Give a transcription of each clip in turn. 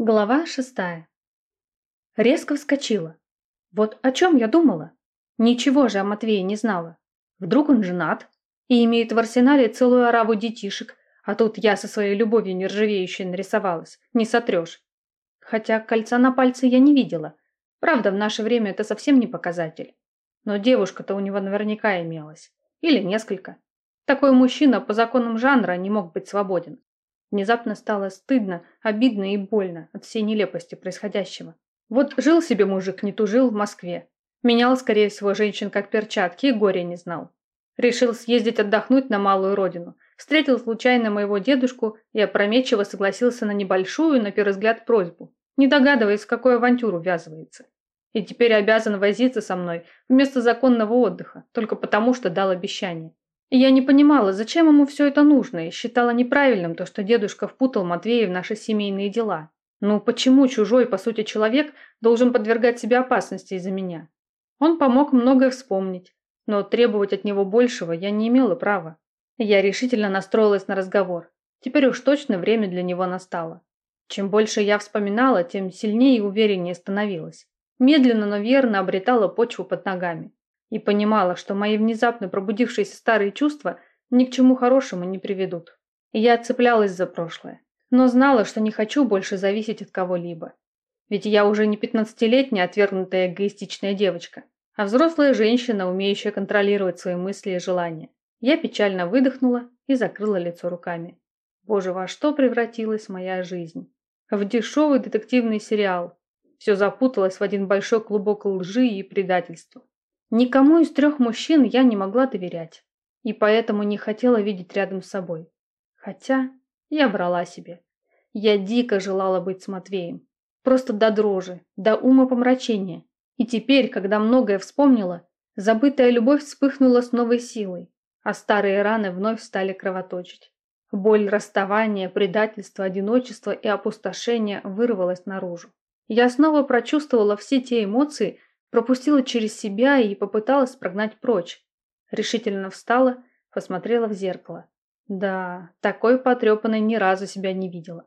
Глава шестая. Резко вскочила. Вот о чем я думала? Ничего же о Матвее не знала. Вдруг он женат и имеет в арсенале целую ораву детишек, а тут я со своей любовью нержавеющей нарисовалась. Не сотрешь. Хотя кольца на пальце я не видела. Правда, в наше время это совсем не показатель. Но девушка-то у него наверняка имелась. Или несколько. Такой мужчина по законам жанра не мог быть свободен. Внезапно стало стыдно, обидно и больно от всей нелепости происходящего. Вот жил себе мужик, не тужил в Москве. Менял, скорее всего, женщин как перчатки и горя не знал. Решил съездить отдохнуть на малую родину. Встретил случайно моего дедушку и опрометчиво согласился на небольшую, на первый взгляд, просьбу, не догадываясь, в какую авантюру ввязывается. И теперь обязан возиться со мной вместо законного отдыха, только потому, что дал обещание. Я не понимала, зачем ему все это нужно, и считала неправильным то, что дедушка впутал Матвея в наши семейные дела. Ну почему чужой, по сути, человек должен подвергать себе опасности из-за меня? Он помог многое вспомнить, но требовать от него большего я не имела права. Я решительно настроилась на разговор. Теперь уж точно время для него настало. Чем больше я вспоминала, тем сильнее и увереннее становилась. Медленно, но верно обретала почву под ногами и понимала, что мои внезапно пробудившиеся старые чувства ни к чему хорошему не приведут. Я цеплялась за прошлое, но знала, что не хочу больше зависеть от кого-либо. Ведь я уже не пятнадцатилетняя отвергнутая эгоистичная девочка, а взрослая женщина, умеющая контролировать свои мысли и желания. Я печально выдохнула и закрыла лицо руками. Боже, во что превратилась моя жизнь? В дешевый детективный сериал. Все запуталось в один большой клубок лжи и предательства. Никому из трех мужчин я не могла доверять, и поэтому не хотела видеть рядом с собой. Хотя я брала себе. Я дико желала быть с Матвеем. Просто до дрожи, до ума помрачения. И теперь, когда многое вспомнила, забытая любовь вспыхнула с новой силой, а старые раны вновь стали кровоточить. Боль расставания, предательства, одиночества и опустошения вырвалась наружу. Я снова прочувствовала все те эмоции, пропустила через себя и попыталась прогнать прочь. Решительно встала, посмотрела в зеркало. Да, такой потрепанной ни разу себя не видела.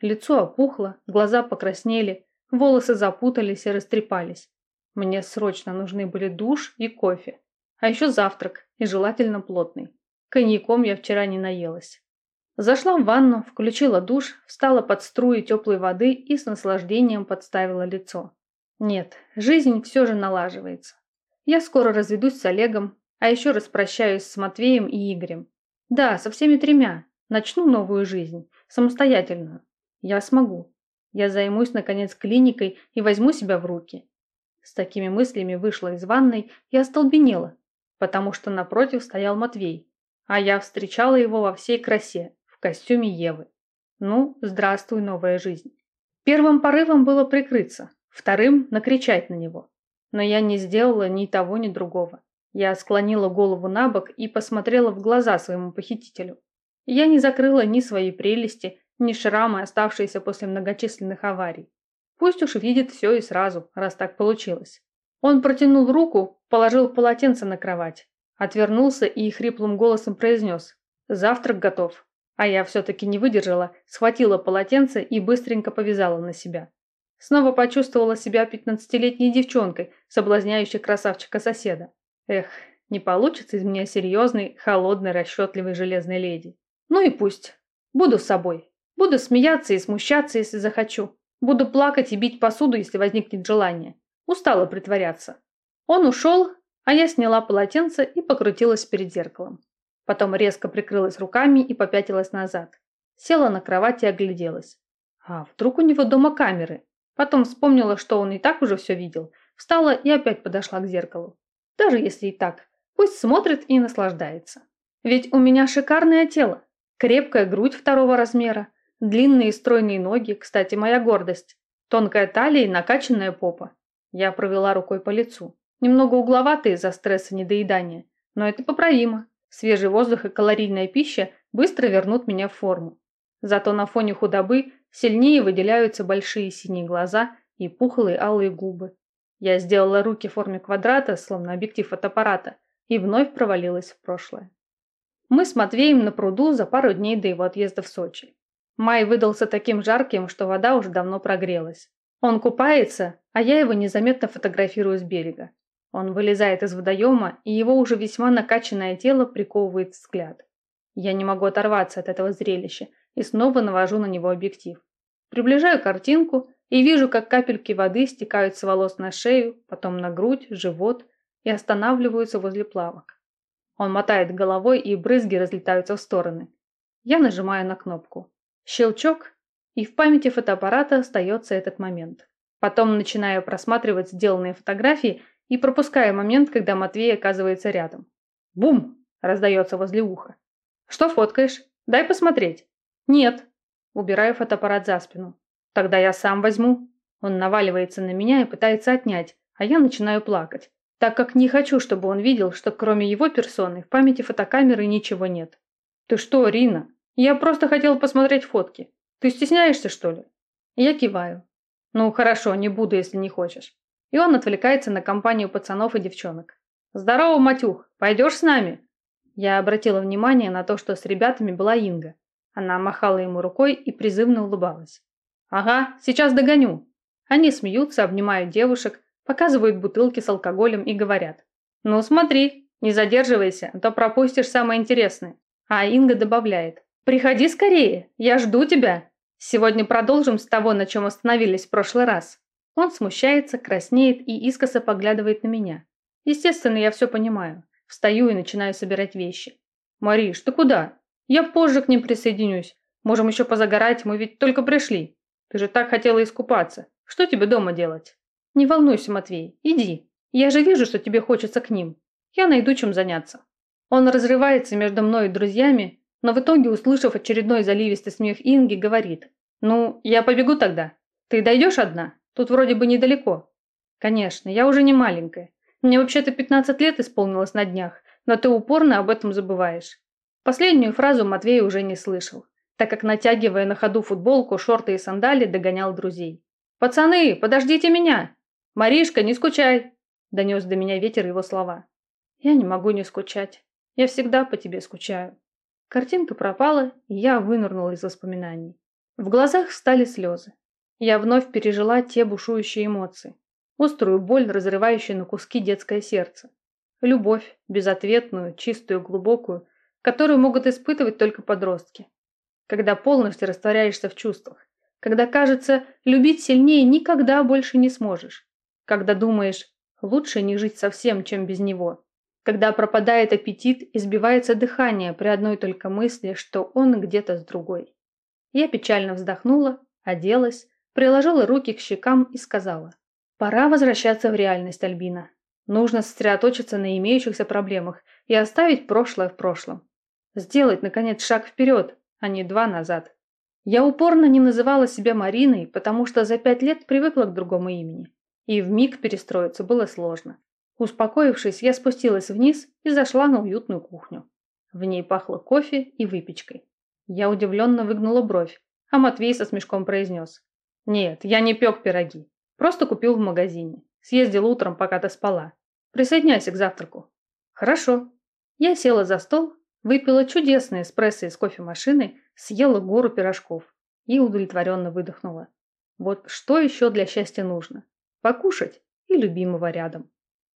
Лицо опухло, глаза покраснели, волосы запутались и растрепались. Мне срочно нужны были душ и кофе. А еще завтрак, и желательно плотный. Коньяком я вчера не наелась. Зашла в ванну, включила душ, встала под струи теплой воды и с наслаждением подставила лицо. Нет, жизнь все же налаживается. Я скоро разведусь с Олегом, а еще распрощаюсь с Матвеем и Игорем. Да, со всеми тремя. Начну новую жизнь, самостоятельную. Я смогу. Я займусь, наконец, клиникой и возьму себя в руки. С такими мыслями вышла из ванной и остолбенела, потому что напротив стоял Матвей, а я встречала его во всей красе, в костюме Евы. Ну, здравствуй, новая жизнь. Первым порывом было прикрыться, вторым – накричать на него. Но я не сделала ни того, ни другого. Я склонила голову на бок и посмотрела в глаза своему похитителю. Я не закрыла ни свои прелести, ни шрамы, оставшиеся после многочисленных аварий. Пусть уж видит все и сразу, раз так получилось. Он протянул руку, положил полотенце на кровать, отвернулся и хриплым голосом произнес «Завтрак готов». А я все-таки не выдержала, схватила полотенце и быстренько повязала на себя. Снова почувствовала себя пятнадцатилетней девчонкой, соблазняющей красавчика-соседа. Эх, не получится из меня серьезной, холодной, расчетливой железной леди. Ну и пусть. Буду собой. Буду смеяться и смущаться, если захочу. Буду плакать и бить посуду, если возникнет желание. Устала притворяться. Он ушел, а я сняла полотенце и покрутилась перед зеркалом. Потом резко прикрылась руками и попятилась назад. Села на кровать и огляделась. А вдруг у него дома камеры? Потом вспомнила, что он и так уже все видел. Встала и опять подошла к зеркалу. Даже если и так, пусть смотрит и наслаждается. Ведь у меня шикарное тело. Крепкая грудь второго размера, длинные стройные ноги, кстати, моя гордость, тонкая талия и накачанная попа. Я провела рукой по лицу. Немного угловатые из-за стресса недоедания, но это поправимо. Свежий воздух и калорийная пища быстро вернут меня в форму. Зато на фоне худобы сильнее выделяются большие синие глаза и пухлые алые губы. Я сделала руки в форме квадрата, словно объектив фотоаппарата, и вновь провалилась в прошлое. Мы с Матвеем на пруду за пару дней до его отъезда в Сочи. Май выдался таким жарким, что вода уже давно прогрелась. Он купается, а я его незаметно фотографирую с берега. Он вылезает из водоема, и его уже весьма накачанное тело приковывает взгляд. Я не могу оторваться от этого зрелища и снова навожу на него объектив. Приближаю картинку и вижу, как капельки воды стекают с волос на шею, потом на грудь, живот и останавливаются возле плавок. Он мотает головой, и брызги разлетаются в стороны. Я нажимаю на кнопку. Щелчок, и в памяти фотоаппарата остается этот момент. Потом начинаю просматривать сделанные фотографии и пропускаю момент, когда Матвей оказывается рядом. «Бум!» – раздается возле уха. «Что фоткаешь? Дай посмотреть». «Нет». Убираю фотоаппарат за спину. «Тогда я сам возьму». Он наваливается на меня и пытается отнять, а я начинаю плакать, так как не хочу, чтобы он видел, что кроме его персоны в памяти фотокамеры ничего нет. «Ты что, Рина? Я просто хотел посмотреть фотки. Ты стесняешься, что ли?» Я киваю. «Ну, хорошо, не буду, если не хочешь». И он отвлекается на компанию пацанов и девчонок. «Здорово, Матюх, пойдешь с нами?» Я обратила внимание на то, что с ребятами была Инга. Она махала ему рукой и призывно улыбалась. «Ага, сейчас догоню». Они смеются, обнимают девушек, показывают бутылки с алкоголем и говорят. «Ну смотри, не задерживайся, а то пропустишь самое интересное». А Инга добавляет. «Приходи скорее, я жду тебя». Сегодня продолжим с того, на чем остановились в прошлый раз. Он смущается, краснеет и искоса поглядывает на меня. Естественно, я все понимаю. Встаю и начинаю собирать вещи. «Мариш, ты куда? Я позже к ним присоединюсь. Можем еще позагорать, мы ведь только пришли. Ты же так хотела искупаться. Что тебе дома делать?» «Не волнуйся, Матвей, иди. Я же вижу, что тебе хочется к ним. Я найду чем заняться». Он разрывается между мной и друзьями, но в итоге, услышав очередной заливистый смех Инги, говорит. «Ну, я побегу тогда. Ты дойдешь одна? Тут вроде бы недалеко». «Конечно, я уже не маленькая. Мне вообще-то 15 лет исполнилось на днях, но ты упорно об этом забываешь». Последнюю фразу Матвей уже не слышал, так как, натягивая на ходу футболку, шорты и сандали, догонял друзей. «Пацаны, подождите меня! Маришка, не скучай!» Донес до меня ветер его слова. «Я не могу не скучать. Я всегда по тебе скучаю». Картинка пропала, и я вынырнула из воспоминаний. В глазах стали слезы. Я вновь пережила те бушующие эмоции. Острую боль, разрывающую на куски детское сердце. Любовь, безответную, чистую, глубокую, которую могут испытывать только подростки. Когда полностью растворяешься в чувствах. Когда кажется, любить сильнее никогда больше не сможешь. Когда думаешь, лучше не жить совсем, чем без него. Когда пропадает аппетит и сбивается дыхание при одной только мысли, что он где-то с другой. Я печально вздохнула, оделась, приложила руки к щекам и сказала. Пора возвращаться в реальность, Альбина. Нужно сосредоточиться на имеющихся проблемах и оставить прошлое в прошлом. Сделать, наконец, шаг вперед, а не два назад. Я упорно не называла себя Мариной, потому что за пять лет привыкла к другому имени. И в миг перестроиться было сложно. Успокоившись, я спустилась вниз и зашла на уютную кухню. В ней пахло кофе и выпечкой. Я удивленно выгнула бровь, а Матвей со смешком произнес. «Нет, я не пек пироги. Просто купил в магазине. Съездил утром, пока ты спала. Присоединяйся к завтраку». «Хорошо». Я села за стол, выпила чудесный эспрессо из кофемашины, съела гору пирожков и удовлетворенно выдохнула. Вот что еще для счастья нужно? Покушать и любимого рядом.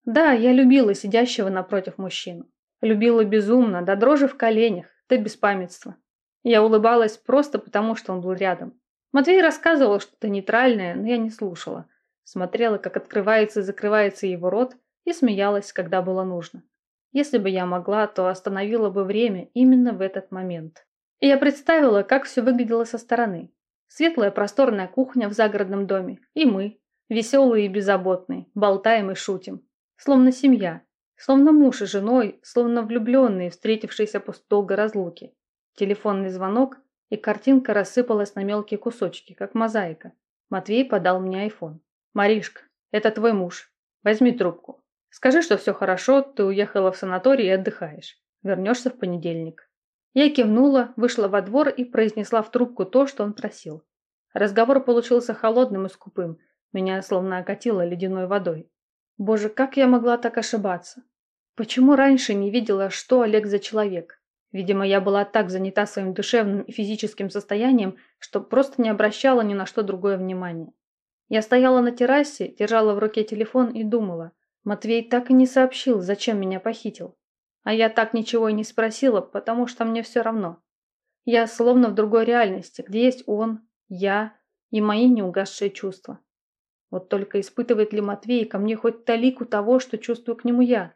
Да, я любила сидящего напротив мужчину. Любила безумно, до дрожи в коленях, до беспамятства. Я улыбалась просто потому, что он был рядом. Матвей рассказывал что-то нейтральное, но я не слушала. Смотрела, как открывается и закрывается его рот, и смеялась, когда было нужно. Если бы я могла, то остановила бы время именно в этот момент. И я представила, как все выглядело со стороны. Светлая просторная кухня в загородном доме, и мы, веселые и беззаботные, болтаем и шутим. Словно семья, словно муж и женой, словно влюбленные, встретившиеся после долгой разлуки. Телефонный звонок, и картинка рассыпалась на мелкие кусочки, как мозаика. Матвей подал мне айфон. «Маришка, это твой муж. Возьми трубку. Скажи, что все хорошо, ты уехала в санаторий и отдыхаешь. Вернешься в понедельник». Я кивнула, вышла во двор и произнесла в трубку то, что он просил. Разговор получился холодным и скупым. Меня словно окатило ледяной водой. Боже, как я могла так ошибаться? Почему раньше не видела, что Олег за человек? Видимо, я была так занята своим душевным и физическим состоянием, что просто не обращала ни на что другое внимания. Я стояла на террасе, держала в руке телефон и думала. Матвей так и не сообщил, зачем меня похитил. А я так ничего и не спросила, потому что мне все равно. Я словно в другой реальности, где есть он, я и мои неугасшие чувства. Вот только испытывает ли Матвей ко мне хоть талику того, что чувствую к нему я?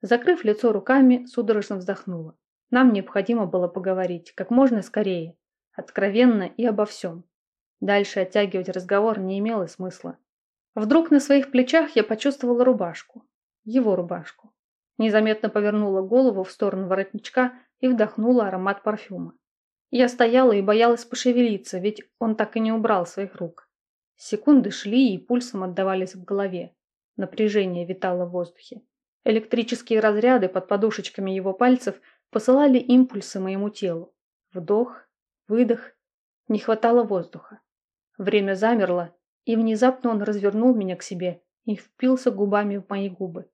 Закрыв лицо руками, судорожно вздохнула. Нам необходимо было поговорить как можно скорее, откровенно и обо всем. Дальше оттягивать разговор не имело смысла. Вдруг на своих плечах я почувствовала рубашку. Его рубашку. Незаметно повернула голову в сторону воротничка и вдохнула аромат парфюма. Я стояла и боялась пошевелиться, ведь он так и не убрал своих рук. Секунды шли и пульсом отдавались в голове. Напряжение витало в воздухе. Электрические разряды под подушечками его пальцев посылали импульсы моему телу. Вдох, выдох. Не хватало воздуха. Время замерло, и внезапно он развернул меня к себе и впился губами в мои губы.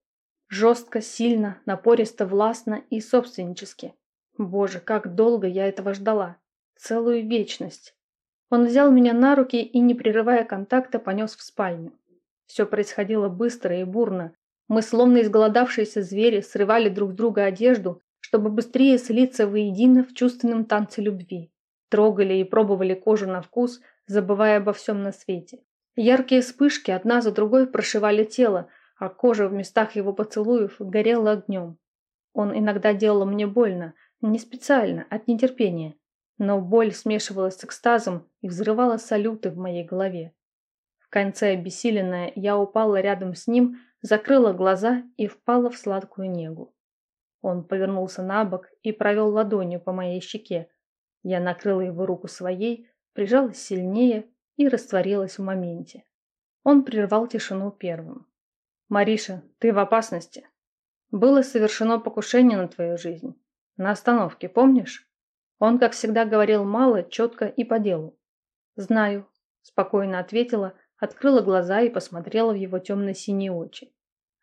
Жестко, сильно, напористо, властно и собственнически. Боже, как долго я этого ждала. Целую вечность. Он взял меня на руки и, не прерывая контакта, понес в спальню. Все происходило быстро и бурно. Мы, словно изголодавшиеся звери, срывали друг друга одежду, чтобы быстрее слиться воедино в чувственном танце любви. Трогали и пробовали кожу на вкус, забывая обо всем на свете. Яркие вспышки одна за другой прошивали тело, а кожа в местах его поцелуев горела огнем. Он иногда делал мне больно, не специально, от нетерпения. Но боль смешивалась с экстазом и взрывала салюты в моей голове. В конце обессиленная я упала рядом с ним, закрыла глаза и впала в сладкую негу. Он повернулся на бок и провел ладонью по моей щеке. Я накрыла его руку своей, прижалась сильнее и растворилась в моменте. Он прервал тишину первым. «Мариша, ты в опасности. Было совершено покушение на твою жизнь. На остановке, помнишь?» Он, как всегда, говорил мало, четко и по делу. «Знаю», – спокойно ответила, открыла глаза и посмотрела в его темно-синие очи.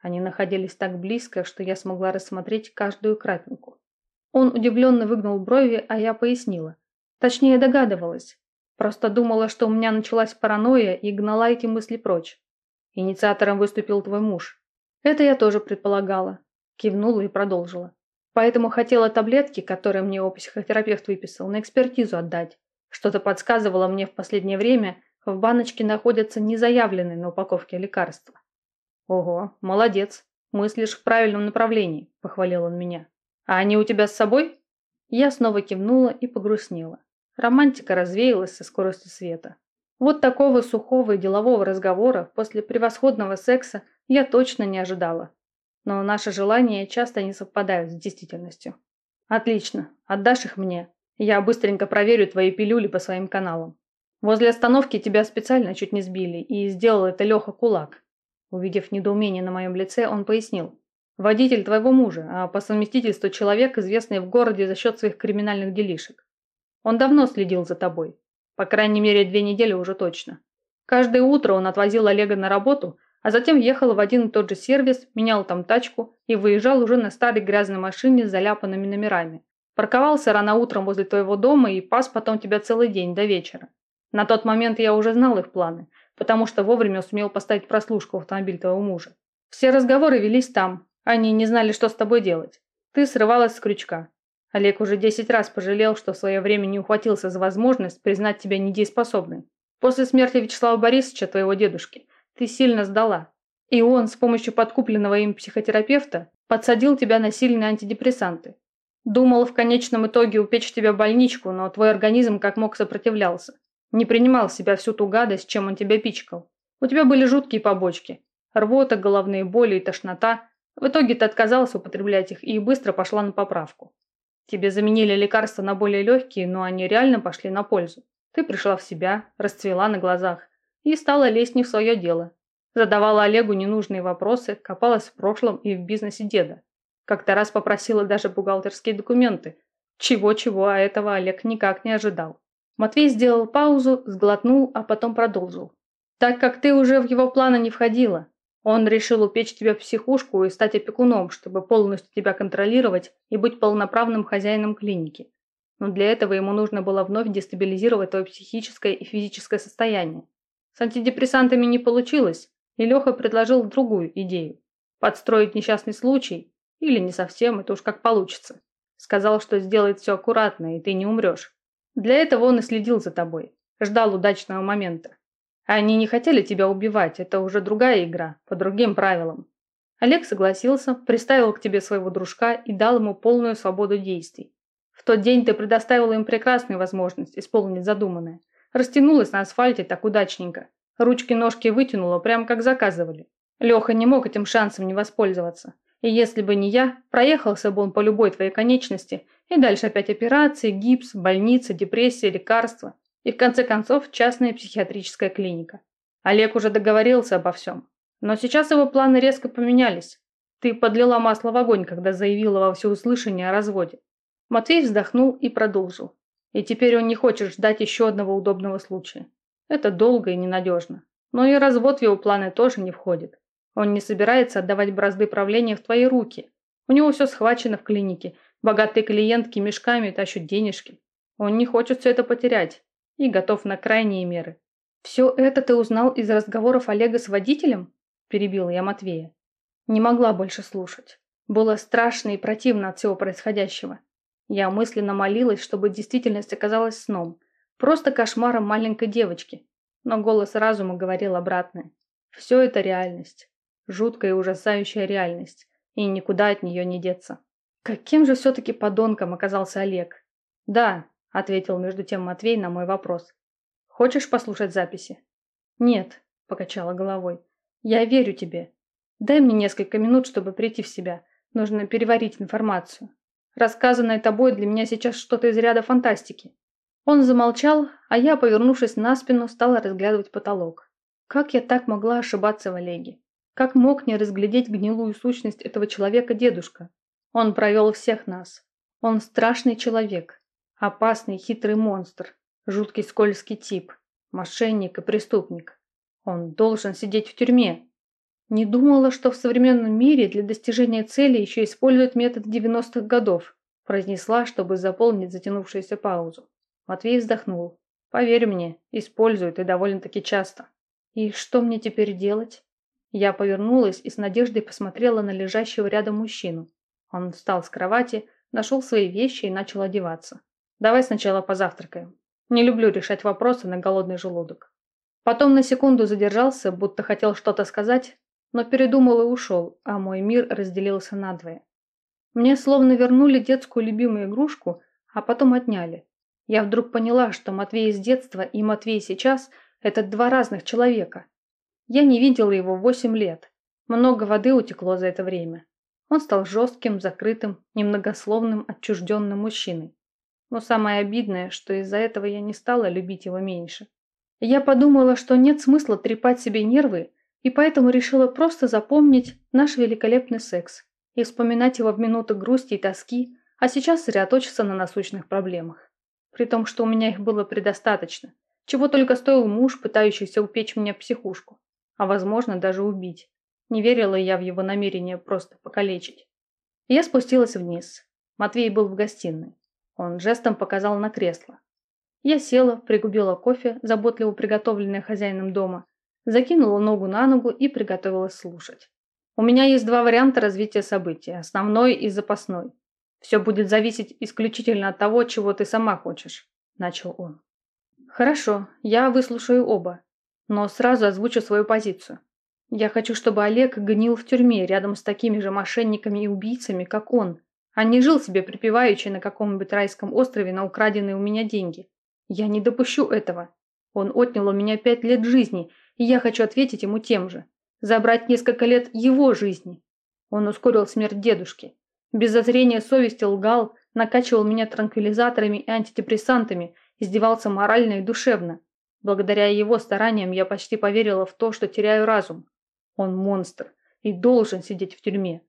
Они находились так близко, что я смогла рассмотреть каждую крапинку. Он удивленно выгнул брови, а я пояснила. Точнее, догадывалась. Просто думала, что у меня началась паранойя и гнала эти мысли прочь. Инициатором выступил твой муж. Это я тоже предполагала. Кивнула и продолжила. Поэтому хотела таблетки, которые мне его психотерапевт выписал, на экспертизу отдать. Что-то подсказывало мне в последнее время, в баночке находятся незаявленные на упаковке лекарства. Ого, молодец. Мыслишь в правильном направлении, похвалил он меня. А они у тебя с собой? Я снова кивнула и погрустнела. Романтика развеялась со скоростью света. Вот такого сухого и делового разговора после превосходного секса я точно не ожидала но наши желания часто не совпадают с действительностью. Отлично, отдашь их мне. Я быстренько проверю твои пилюли по своим каналам. Возле остановки тебя специально чуть не сбили, и сделал это Леха Кулак. Увидев недоумение на моем лице, он пояснил. Водитель твоего мужа, а по совместительству человек, известный в городе за счет своих криминальных делишек. Он давно следил за тобой. По крайней мере, две недели уже точно. Каждое утро он отвозил Олега на работу, а затем ехал в один и тот же сервис, менял там тачку и выезжал уже на старой грязной машине с заляпанными номерами. Парковался рано утром возле твоего дома и пас потом тебя целый день до вечера. На тот момент я уже знал их планы, потому что вовремя сумел поставить прослушку в автомобиль твоего мужа. Все разговоры велись там, они не знали, что с тобой делать. Ты срывалась с крючка. Олег уже десять раз пожалел, что в свое время не ухватился за возможность признать тебя недееспособной. После смерти Вячеслава Борисовича, твоего дедушки, ты сильно сдала. И он с помощью подкупленного им психотерапевта подсадил тебя на сильные антидепрессанты. Думал в конечном итоге упечь тебя в больничку, но твой организм как мог сопротивлялся. Не принимал в себя всю ту гадость, чем он тебя пичкал. У тебя были жуткие побочки. Рвота, головные боли и тошнота. В итоге ты отказался употреблять их и быстро пошла на поправку. Тебе заменили лекарства на более легкие, но они реально пошли на пользу. Ты пришла в себя, расцвела на глазах и стала лезть не в свое дело. Задавала Олегу ненужные вопросы, копалась в прошлом и в бизнесе деда. Как-то раз попросила даже бухгалтерские документы. Чего-чего, а этого Олег никак не ожидал. Матвей сделал паузу, сглотнул, а потом продолжил. Так как ты уже в его планы не входила, Он решил упечь тебя в психушку и стать опекуном, чтобы полностью тебя контролировать и быть полноправным хозяином клиники. Но для этого ему нужно было вновь дестабилизировать твое психическое и физическое состояние. С антидепрессантами не получилось, и Леха предложил другую идею – подстроить несчастный случай, или не совсем, это уж как получится. Сказал, что сделает все аккуратно, и ты не умрешь. Для этого он и следил за тобой, ждал удачного момента. Они не хотели тебя убивать, это уже другая игра, по другим правилам. Олег согласился, приставил к тебе своего дружка и дал ему полную свободу действий. В тот день ты предоставила им прекрасную возможность исполнить задуманное. Растянулась на асфальте так удачненько. Ручки-ножки вытянула, прямо как заказывали. Леха не мог этим шансом не воспользоваться. И если бы не я, проехался бы он по любой твоей конечности, и дальше опять операции, гипс, больница, депрессия, лекарства. И в конце концов частная психиатрическая клиника. Олег уже договорился обо всем. Но сейчас его планы резко поменялись. Ты подлила масло в огонь, когда заявила во всеуслышание о разводе. Матвей вздохнул и продолжил. И теперь он не хочет ждать еще одного удобного случая. Это долго и ненадежно. Но и развод в его планы тоже не входит. Он не собирается отдавать бразды правления в твои руки. У него все схвачено в клинике. Богатые клиентки мешками тащат денежки. Он не хочет все это потерять и готов на крайние меры. «Все это ты узнал из разговоров Олега с водителем?» – перебила я Матвея. Не могла больше слушать. Было страшно и противно от всего происходящего. Я мысленно молилась, чтобы действительность оказалась сном, просто кошмаром маленькой девочки. Но голос разума говорил обратное. Все это реальность. Жуткая и ужасающая реальность. И никуда от нее не деться. Каким же все-таки подонком оказался Олег? Да, ответил между тем Матвей на мой вопрос. Хочешь послушать записи? Нет, покачала головой. Я верю тебе. Дай мне несколько минут, чтобы прийти в себя. Нужно переварить информацию. Рассказанное тобой для меня сейчас что-то из ряда фантастики. Он замолчал, а я, повернувшись на спину, стала разглядывать потолок. Как я так могла ошибаться в Олеге? Как мог не разглядеть гнилую сущность этого человека дедушка? Он провел всех нас. Он страшный человек, Опасный хитрый монстр, жуткий скользкий тип, мошенник и преступник. Он должен сидеть в тюрьме. Не думала, что в современном мире для достижения цели еще используют метод 90-х годов, произнесла, чтобы заполнить затянувшуюся паузу. Матвей вздохнул. Поверь мне, используют и довольно-таки часто. И что мне теперь делать? Я повернулась и с надеждой посмотрела на лежащего рядом мужчину. Он встал с кровати, нашел свои вещи и начал одеваться. Давай сначала позавтракаем. Не люблю решать вопросы на голодный желудок. Потом на секунду задержался, будто хотел что-то сказать, но передумал и ушел, а мой мир разделился надвое. Мне словно вернули детскую любимую игрушку, а потом отняли. Я вдруг поняла, что Матвей из детства и Матвей сейчас – это два разных человека. Я не видела его восемь лет. Много воды утекло за это время. Он стал жестким, закрытым, немногословным, отчужденным мужчиной. Но самое обидное, что из-за этого я не стала любить его меньше. Я подумала, что нет смысла трепать себе нервы, и поэтому решила просто запомнить наш великолепный секс и вспоминать его в минуты грусти и тоски, а сейчас сосредоточиться на насущных проблемах. При том, что у меня их было предостаточно, чего только стоил муж, пытающийся упечь меня в психушку, а возможно даже убить. Не верила я в его намерение просто покалечить. Я спустилась вниз. Матвей был в гостиной. Он жестом показал на кресло. Я села, пригубила кофе, заботливо приготовленное хозяином дома, закинула ногу на ногу и приготовилась слушать. У меня есть два варианта развития событий, основной и запасной. Все будет зависеть исключительно от того, чего ты сама хочешь, начал он. Хорошо, я выслушаю оба, но сразу озвучу свою позицию. Я хочу, чтобы Олег гнил в тюрьме рядом с такими же мошенниками и убийцами, как он, а не жил себе припеваючи на каком-нибудь райском острове на украденные у меня деньги. Я не допущу этого. Он отнял у меня пять лет жизни, и я хочу ответить ему тем же. Забрать несколько лет его жизни. Он ускорил смерть дедушки. Без зазрения совести лгал, накачивал меня транквилизаторами и антидепрессантами, издевался морально и душевно. Благодаря его стараниям я почти поверила в то, что теряю разум. Он монстр и должен сидеть в тюрьме.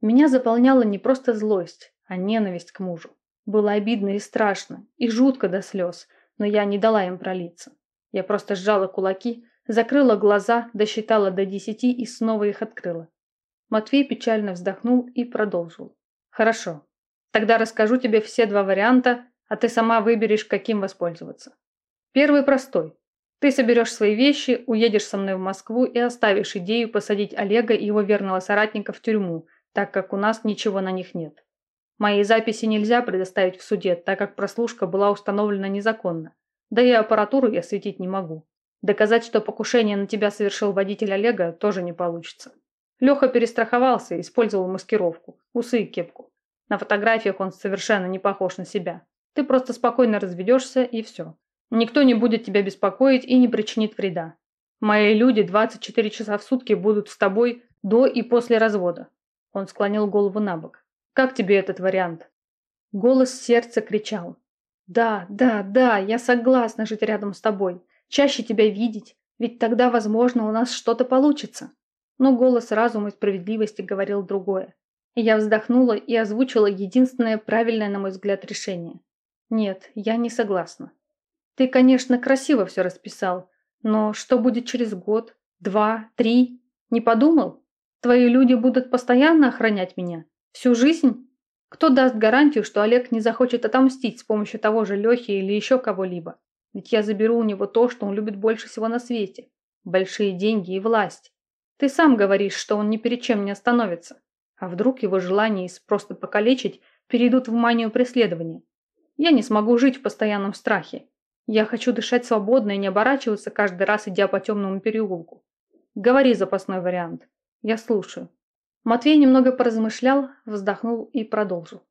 Меня заполняла не просто злость, а ненависть к мужу. Было обидно и страшно, и жутко до слез, но я не дала им пролиться. Я просто сжала кулаки, Закрыла глаза, досчитала до десяти и снова их открыла. Матвей печально вздохнул и продолжил. Хорошо. Тогда расскажу тебе все два варианта, а ты сама выберешь, каким воспользоваться. Первый простой. Ты соберешь свои вещи, уедешь со мной в Москву и оставишь идею посадить Олега и его верного соратника в тюрьму, так как у нас ничего на них нет. Мои записи нельзя предоставить в суде, так как прослушка была установлена незаконно. Да и аппаратуру я светить не могу. Доказать, что покушение на тебя совершил водитель Олега, тоже не получится. Леха перестраховался и использовал маскировку, усы и кепку. На фотографиях он совершенно не похож на себя. Ты просто спокойно разведешься и все. Никто не будет тебя беспокоить и не причинит вреда. Мои люди 24 часа в сутки будут с тобой до и после развода. Он склонил голову на бок. Как тебе этот вариант? Голос сердца кричал. Да, да, да, я согласна жить рядом с тобой. Чаще тебя видеть, ведь тогда, возможно, у нас что-то получится. Но голос разума и справедливости говорил другое. Я вздохнула и озвучила единственное правильное, на мой взгляд, решение. Нет, я не согласна. Ты, конечно, красиво все расписал, но что будет через год, два, три? Не подумал? Твои люди будут постоянно охранять меня? Всю жизнь? Кто даст гарантию, что Олег не захочет отомстить с помощью того же Лехи или еще кого-либо? Ведь я заберу у него то, что он любит больше всего на свете. Большие деньги и власть. Ты сам говоришь, что он ни перед чем не остановится. А вдруг его желания просто покалечить перейдут в манию преследования? Я не смогу жить в постоянном страхе. Я хочу дышать свободно и не оборачиваться каждый раз, идя по темному переулку. Говори запасной вариант. Я слушаю. Матвей немного поразмышлял, вздохнул и продолжил.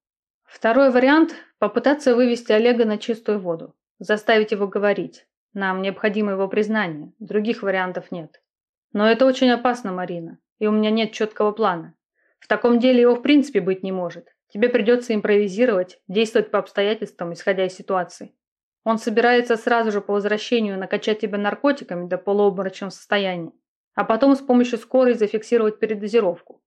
Второй вариант – попытаться вывести Олега на чистую воду. Заставить его говорить. Нам необходимо его признание. Других вариантов нет. Но это очень опасно, Марина. И у меня нет четкого плана. В таком деле его в принципе быть не может. Тебе придется импровизировать, действовать по обстоятельствам, исходя из ситуации. Он собирается сразу же по возвращению накачать тебя наркотиками до полуобморочного состояния, а потом с помощью скорой зафиксировать передозировку.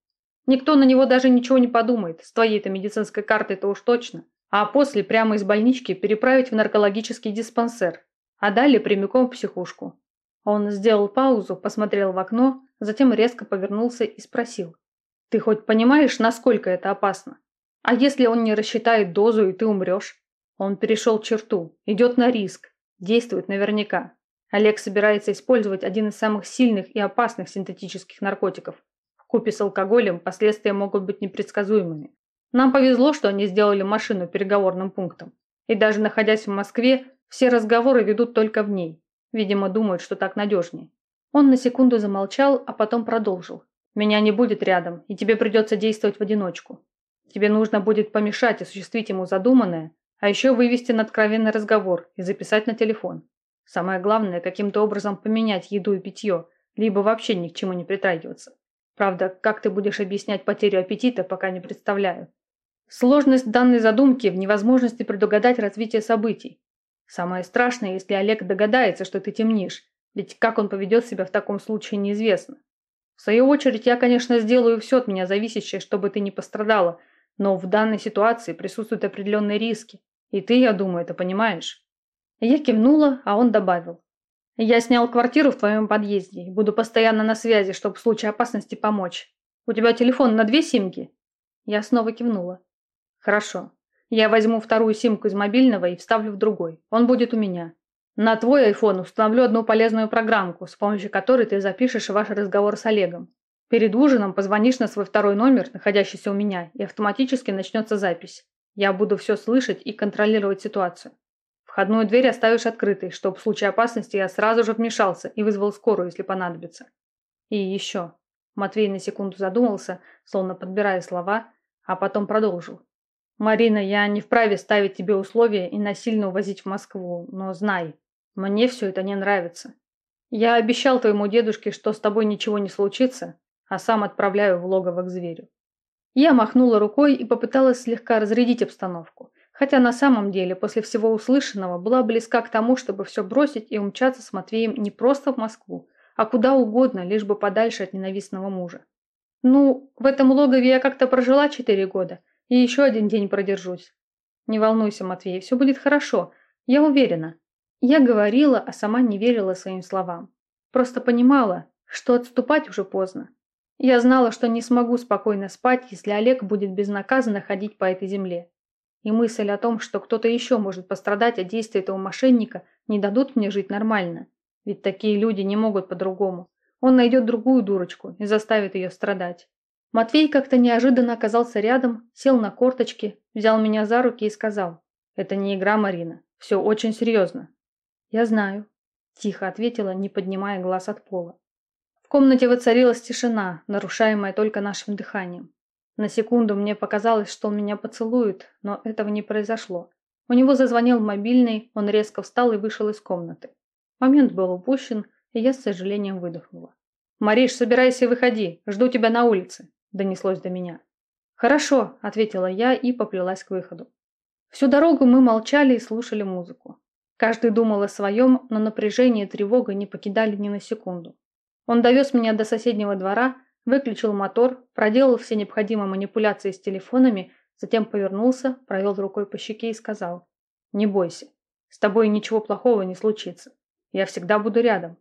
Никто на него даже ничего не подумает, с твоей-то медицинской картой-то уж точно. А после прямо из больнички переправить в наркологический диспансер, а далее прямиком в психушку. Он сделал паузу, посмотрел в окно, затем резко повернулся и спросил. «Ты хоть понимаешь, насколько это опасно? А если он не рассчитает дозу, и ты умрешь?» Он перешел черту, идет на риск, действует наверняка. Олег собирается использовать один из самых сильных и опасных синтетических наркотиков. В купе с алкоголем последствия могут быть непредсказуемыми. Нам повезло, что они сделали машину переговорным пунктом. И даже находясь в Москве, все разговоры ведут только в ней. Видимо, думают, что так надежнее. Он на секунду замолчал, а потом продолжил. «Меня не будет рядом, и тебе придется действовать в одиночку. Тебе нужно будет помешать осуществить ему задуманное, а еще вывести на откровенный разговор и записать на телефон. Самое главное, каким-то образом поменять еду и питье, либо вообще ни к чему не притрагиваться. Правда, как ты будешь объяснять потерю аппетита, пока не представляю. Сложность данной задумки в невозможности предугадать развитие событий. Самое страшное, если Олег догадается, что ты темнишь, ведь как он поведет себя в таком случае неизвестно. В свою очередь, я, конечно, сделаю все от меня зависящее, чтобы ты не пострадала, но в данной ситуации присутствуют определенные риски, и ты, я думаю, это понимаешь. Я кивнула, а он добавил. Я снял квартиру в твоем подъезде и буду постоянно на связи, чтобы в случае опасности помочь. У тебя телефон на две симки? Я снова кивнула. Хорошо. Я возьму вторую симку из мобильного и вставлю в другой. Он будет у меня. На твой iPhone установлю одну полезную программку, с помощью которой ты запишешь ваш разговор с Олегом. Перед ужином позвонишь на свой второй номер, находящийся у меня, и автоматически начнется запись. Я буду все слышать и контролировать ситуацию. Входную дверь оставишь открытой, чтобы в случае опасности я сразу же вмешался и вызвал скорую, если понадобится. И еще. Матвей на секунду задумался, словно подбирая слова, а потом продолжил. «Марина, я не вправе ставить тебе условия и насильно увозить в Москву, но знай, мне все это не нравится. Я обещал твоему дедушке, что с тобой ничего не случится, а сам отправляю в логово к зверю». Я махнула рукой и попыталась слегка разрядить обстановку, хотя на самом деле после всего услышанного была близка к тому, чтобы все бросить и умчаться с Матвеем не просто в Москву, а куда угодно, лишь бы подальше от ненавистного мужа. Ну, в этом логове я как-то прожила четыре года – и еще один день продержусь. Не волнуйся, Матвей, все будет хорошо. Я уверена. Я говорила, а сама не верила своим словам. Просто понимала, что отступать уже поздно. Я знала, что не смогу спокойно спать, если Олег будет безнаказанно ходить по этой земле. И мысль о том, что кто-то еще может пострадать от действия этого мошенника, не дадут мне жить нормально. Ведь такие люди не могут по-другому. Он найдет другую дурочку и заставит ее страдать. Матвей как-то неожиданно оказался рядом, сел на корточки, взял меня за руки и сказал, «Это не игра, Марина. Все очень серьезно». «Я знаю», – тихо ответила, не поднимая глаз от пола. В комнате воцарилась тишина, нарушаемая только нашим дыханием. На секунду мне показалось, что он меня поцелует, но этого не произошло. У него зазвонил мобильный, он резко встал и вышел из комнаты. Момент был упущен, и я с сожалением выдохнула. «Мариш, собирайся и выходи, жду тебя на улице», – донеслось до меня. «Хорошо», – ответила я и поплелась к выходу. Всю дорогу мы молчали и слушали музыку. Каждый думал о своем, но напряжение и тревога не покидали ни на секунду. Он довез меня до соседнего двора, выключил мотор, проделал все необходимые манипуляции с телефонами, затем повернулся, провел рукой по щеке и сказал «Не бойся, с тобой ничего плохого не случится. Я всегда буду рядом.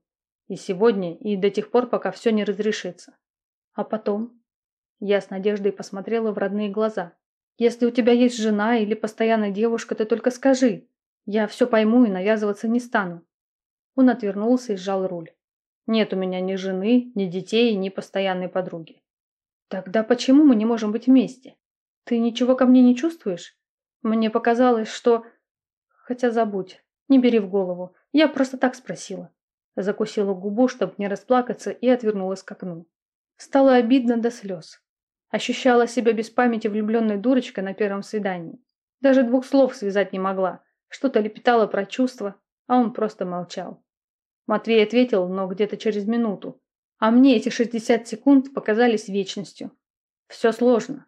И сегодня, и до тех пор, пока все не разрешится. А потом?» Я с надеждой посмотрела в родные глаза. «Если у тебя есть жена или постоянная девушка, ты только скажи. Я все пойму и навязываться не стану». Он отвернулся и сжал руль. «Нет у меня ни жены, ни детей, ни постоянной подруги». «Тогда почему мы не можем быть вместе? Ты ничего ко мне не чувствуешь? Мне показалось, что...» «Хотя забудь, не бери в голову. Я просто так спросила». Закусила губу, чтобы не расплакаться, и отвернулась к окну. Стало обидно до слез. Ощущала себя без памяти влюбленной дурочкой на первом свидании. Даже двух слов связать не могла. Что-то лепетала про чувства, а он просто молчал. Матвей ответил, но где-то через минуту. А мне эти 60 секунд показались вечностью. Все сложно.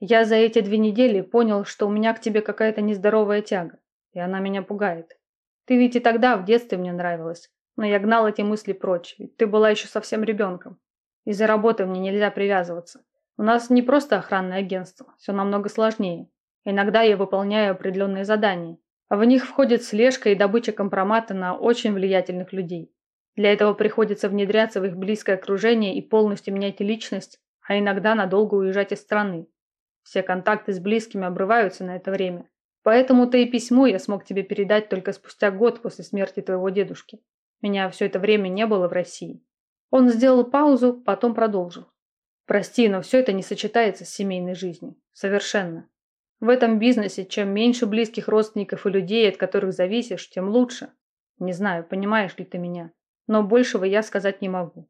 Я за эти две недели понял, что у меня к тебе какая-то нездоровая тяга, и она меня пугает. Ты ведь и тогда в детстве мне нравилась, но я гнал эти мысли прочь, ведь ты была еще совсем ребенком. Из-за работы мне нельзя привязываться. У нас не просто охранное агентство, все намного сложнее. Иногда я выполняю определенные задания, в них входит слежка и добыча компромата на очень влиятельных людей. Для этого приходится внедряться в их близкое окружение и полностью менять личность, а иногда надолго уезжать из страны. Все контакты с близкими обрываются на это время. Поэтому-то и письмо я смог тебе передать только спустя год после смерти твоего дедушки. Меня все это время не было в России. Он сделал паузу, потом продолжил. Прости, но все это не сочетается с семейной жизнью. Совершенно. В этом бизнесе чем меньше близких родственников и людей, от которых зависишь, тем лучше. Не знаю, понимаешь ли ты меня, но большего я сказать не могу.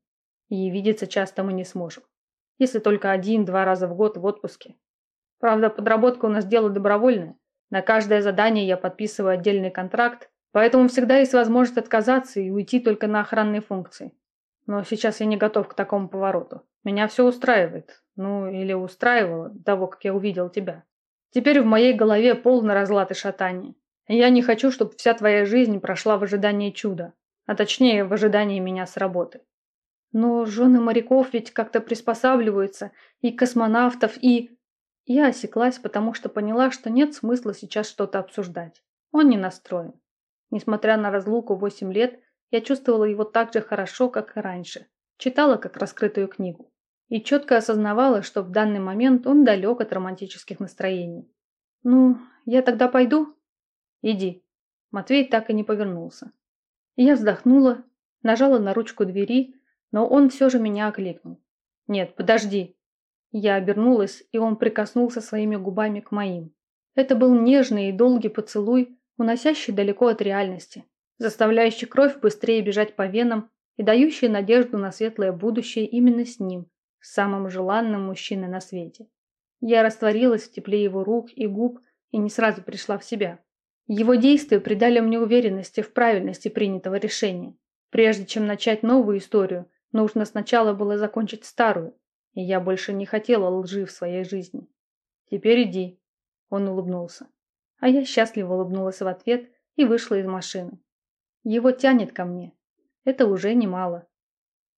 И видеться часто мы не сможем. Если только один-два раза в год в отпуске. Правда, подработка у нас дело добровольное. На каждое задание я подписываю отдельный контракт, поэтому всегда есть возможность отказаться и уйти только на охранные функции. Но сейчас я не готов к такому повороту. Меня все устраивает. Ну, или устраивало до того, как я увидел тебя. Теперь в моей голове полный разлад и шатание. я не хочу, чтобы вся твоя жизнь прошла в ожидании чуда. А точнее, в ожидании меня с работы. Но жены моряков ведь как-то приспосабливаются. И космонавтов, и... Я осеклась, потому что поняла, что нет смысла сейчас что-то обсуждать. Он не настроен. Несмотря на разлуку 8 лет, я чувствовала его так же хорошо, как и раньше. Читала как раскрытую книгу. И четко осознавала, что в данный момент он далек от романтических настроений. «Ну, я тогда пойду?» «Иди». Матвей так и не повернулся. Я вздохнула, нажала на ручку двери, но он все же меня окликнул. «Нет, подожди». Я обернулась, и он прикоснулся своими губами к моим. Это был нежный и долгий поцелуй, уносящий далеко от реальности, заставляющий кровь быстрее бежать по венам и дающий надежду на светлое будущее именно с ним, самым желанным мужчиной на свете. Я растворилась в тепле его рук и губ и не сразу пришла в себя. Его действия придали мне уверенности в правильности принятого решения. Прежде чем начать новую историю, нужно сначала было закончить старую, и я больше не хотела лжи в своей жизни. «Теперь иди», – он улыбнулся. А я счастливо улыбнулась в ответ и вышла из машины. Его тянет ко мне. Это уже немало.